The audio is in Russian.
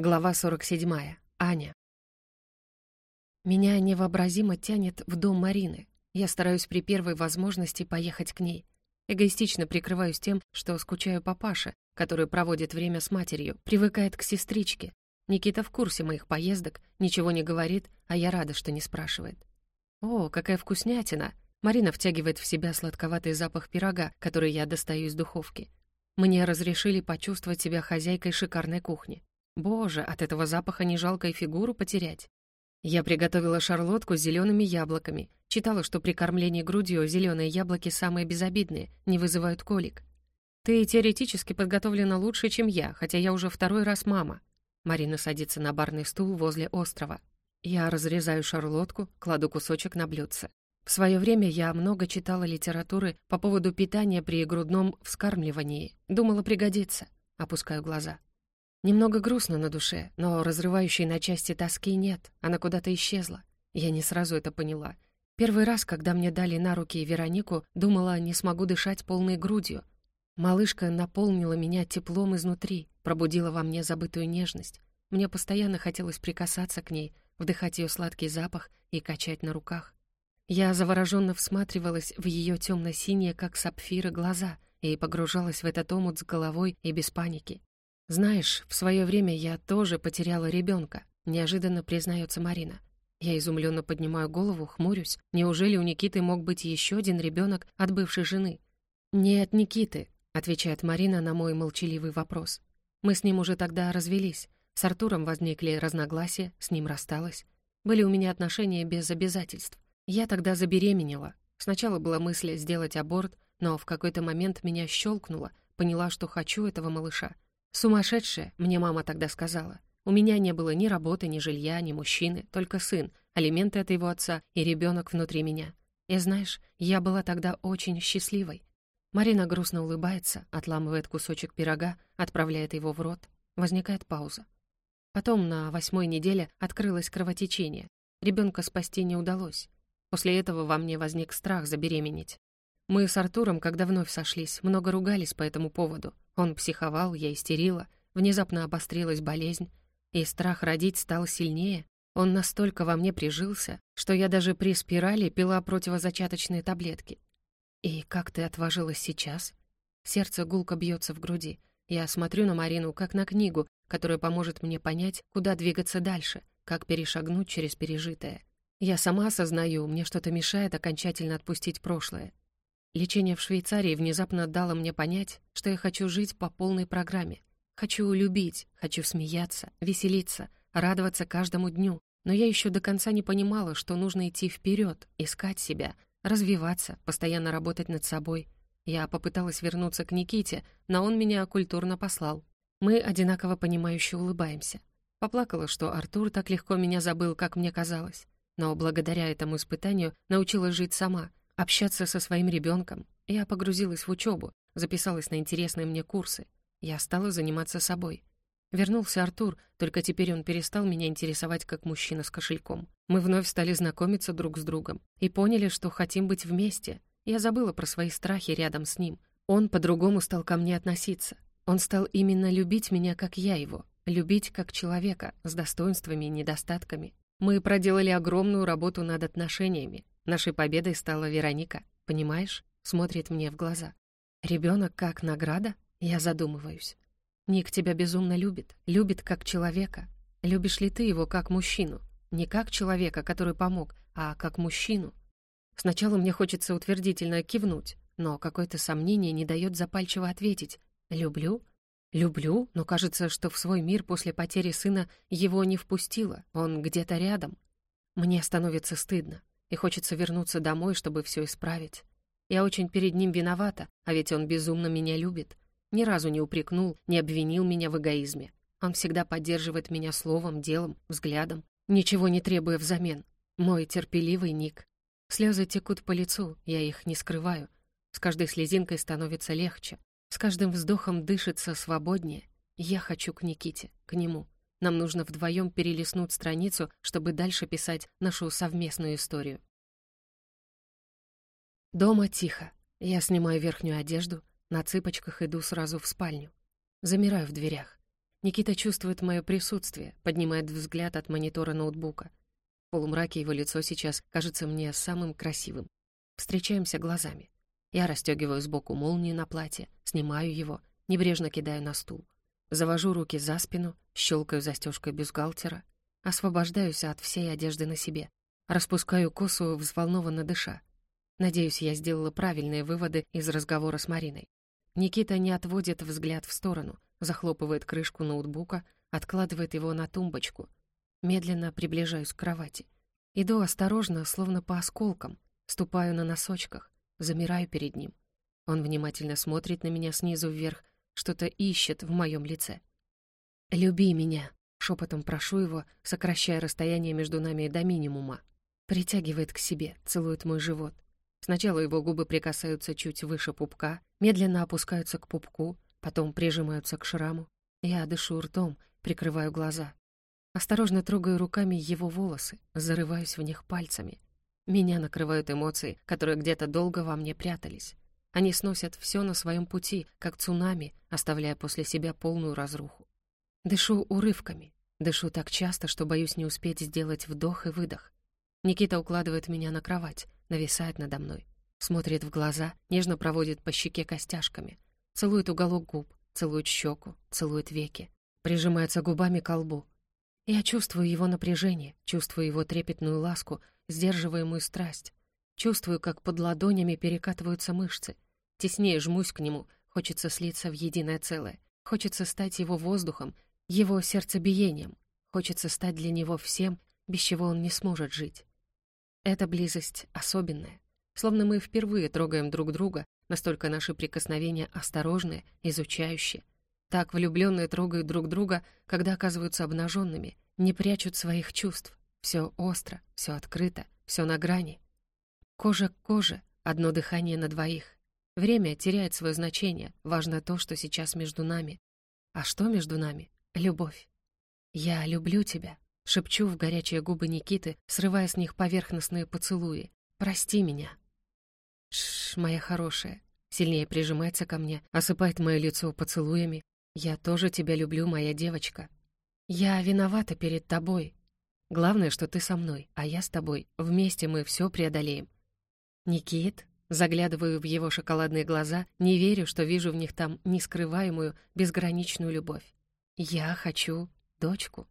Глава 47. Аня. Меня невообразимо тянет в дом Марины. Я стараюсь при первой возможности поехать к ней. Эгоистично прикрываюсь тем, что скучаю по Паше, который проводит время с матерью, привыкает к сестричке. Никита в курсе моих поездок, ничего не говорит, а я рада, что не спрашивает. «О, какая вкуснятина!» Марина втягивает в себя сладковатый запах пирога, который я достаю из духовки. Мне разрешили почувствовать себя хозяйкой шикарной кухни. Боже, от этого запаха не жалко и фигуру потерять. Я приготовила шарлотку с зелеными яблоками. Читала, что при кормлении грудью зеленые яблоки самые безобидные, не вызывают колик. Ты теоретически подготовлена лучше, чем я, хотя я уже второй раз мама. Марина садится на барный стул возле острова. Я разрезаю шарлотку, кладу кусочек на блюдце. В свое время я много читала литературы по поводу питания при грудном вскармливании. Думала, пригодится. Опускаю глаза. Немного грустно на душе, но разрывающей на части тоски нет, она куда-то исчезла. Я не сразу это поняла. Первый раз, когда мне дали на руки Веронику, думала, не смогу дышать полной грудью. Малышка наполнила меня теплом изнутри, пробудила во мне забытую нежность. Мне постоянно хотелось прикасаться к ней, вдыхать ее сладкий запах и качать на руках. Я завороженно всматривалась в ее темно-синие, как сапфиры, глаза и погружалась в этот омут с головой и без паники. «Знаешь, в свое время я тоже потеряла ребенка», — неожиданно признается Марина. Я изумленно поднимаю голову, хмурюсь. Неужели у Никиты мог быть еще один ребенок от бывшей жены? «Не от Никиты», — отвечает Марина на мой молчаливый вопрос. «Мы с ним уже тогда развелись. С Артуром возникли разногласия, с ним рассталась. Были у меня отношения без обязательств. Я тогда забеременела. Сначала была мысль сделать аборт, но в какой-то момент меня щелкнуло, поняла, что хочу этого малыша. «Сумасшедшая», — мне мама тогда сказала. «У меня не было ни работы, ни жилья, ни мужчины, только сын, алименты от его отца и ребенок внутри меня. И знаешь, я была тогда очень счастливой». Марина грустно улыбается, отламывает кусочек пирога, отправляет его в рот. Возникает пауза. Потом на восьмой неделе открылось кровотечение. Ребенка спасти не удалось. После этого во мне возник страх забеременеть. Мы с Артуром, когда вновь сошлись, много ругались по этому поводу. Он психовал, я истерила, внезапно обострилась болезнь, и страх родить стал сильнее. Он настолько во мне прижился, что я даже при спирали пила противозачаточные таблетки. «И как ты отважилась сейчас?» Сердце гулко бьется в груди. Я смотрю на Марину как на книгу, которая поможет мне понять, куда двигаться дальше, как перешагнуть через пережитое. Я сама осознаю, мне что-то мешает окончательно отпустить прошлое. Лечение в Швейцарии внезапно дало мне понять, что я хочу жить по полной программе. Хочу любить, хочу смеяться, веселиться, радоваться каждому дню. Но я еще до конца не понимала, что нужно идти вперед, искать себя, развиваться, постоянно работать над собой. Я попыталась вернуться к Никите, но он меня культурно послал. Мы одинаково понимающе улыбаемся. Поплакала, что Артур так легко меня забыл, как мне казалось. Но благодаря этому испытанию научилась жить сама — общаться со своим ребенком. Я погрузилась в учебу, записалась на интересные мне курсы. Я стала заниматься собой. Вернулся Артур, только теперь он перестал меня интересовать как мужчина с кошельком. Мы вновь стали знакомиться друг с другом и поняли, что хотим быть вместе. Я забыла про свои страхи рядом с ним. Он по-другому стал ко мне относиться. Он стал именно любить меня, как я его, любить как человека, с достоинствами и недостатками. Мы проделали огромную работу над отношениями, Нашей победой стала Вероника, понимаешь? Смотрит мне в глаза. Ребенок как награда? Я задумываюсь. Ник тебя безумно любит, любит как человека. Любишь ли ты его как мужчину? Не как человека, который помог, а как мужчину. Сначала мне хочется утвердительно кивнуть, но какое-то сомнение не дает запальчиво ответить. Люблю? Люблю, но кажется, что в свой мир после потери сына его не впустила, он где-то рядом. Мне становится стыдно и хочется вернуться домой, чтобы все исправить. Я очень перед ним виновата, а ведь он безумно меня любит. Ни разу не упрекнул, не обвинил меня в эгоизме. Он всегда поддерживает меня словом, делом, взглядом, ничего не требуя взамен. Мой терпеливый Ник. Слезы текут по лицу, я их не скрываю. С каждой слезинкой становится легче. С каждым вздохом дышится свободнее. Я хочу к Никите, к нему. Нам нужно вдвоем перелистнуть страницу, чтобы дальше писать нашу совместную историю. Дома тихо. Я снимаю верхнюю одежду, на цыпочках иду сразу в спальню. Замираю в дверях. Никита чувствует мое присутствие, поднимает взгляд от монитора ноутбука. В полумраке его лицо сейчас кажется мне самым красивым. Встречаемся глазами. Я расстегиваю сбоку молнию на платье, снимаю его, небрежно кидаю на стул. Завожу руки за спину, щелкаю застежкой бюстгальтера, освобождаюсь от всей одежды на себе, распускаю косу, взволнованно дыша. Надеюсь, я сделала правильные выводы из разговора с Мариной. Никита не отводит взгляд в сторону, захлопывает крышку ноутбука, откладывает его на тумбочку. Медленно приближаюсь к кровати. Иду осторожно, словно по осколкам, ступаю на носочках, замираю перед ним. Он внимательно смотрит на меня снизу вверх, что-то ищет в моем лице. «Люби меня», — шепотом прошу его, сокращая расстояние между нами до минимума. Притягивает к себе, целует мой живот. Сначала его губы прикасаются чуть выше пупка, медленно опускаются к пупку, потом прижимаются к шраму. Я дышу ртом, прикрываю глаза. Осторожно трогаю руками его волосы, зарываюсь в них пальцами. Меня накрывают эмоции, которые где-то долго во мне прятались. Они сносят все на своем пути, как цунами, оставляя после себя полную разруху. Дышу урывками. Дышу так часто, что боюсь не успеть сделать вдох и выдох. Никита укладывает меня на кровать, нависает надо мной. Смотрит в глаза, нежно проводит по щеке костяшками. Целует уголок губ, целует щеку, целует веки. Прижимается губами к лбу. Я чувствую его напряжение, чувствую его трепетную ласку, сдерживаемую страсть. Чувствую, как под ладонями перекатываются мышцы. Теснее жмусь к нему, хочется слиться в единое целое. Хочется стать его воздухом, его сердцебиением. Хочется стать для него всем, без чего он не сможет жить. Эта близость особенная. Словно мы впервые трогаем друг друга, настолько наши прикосновения осторожные, изучающие. Так влюбленные трогают друг друга, когда оказываются обнаженными, не прячут своих чувств. Все остро, все открыто, все на грани. Кожа к коже, одно дыхание на двоих. Время теряет свое значение, важно то, что сейчас между нами. А что между нами? Любовь. «Я люблю тебя», — шепчу в горячие губы Никиты, срывая с них поверхностные поцелуи. «Прости меня». Шш, моя хорошая. Сильнее прижимается ко мне, осыпает мое лицо поцелуями. «Я тоже тебя люблю, моя девочка. Я виновата перед тобой. Главное, что ты со мной, а я с тобой. Вместе мы все преодолеем. «Никит?» Заглядываю в его шоколадные глаза, не верю, что вижу в них там нескрываемую, безграничную любовь. «Я хочу дочку».